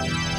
Bye.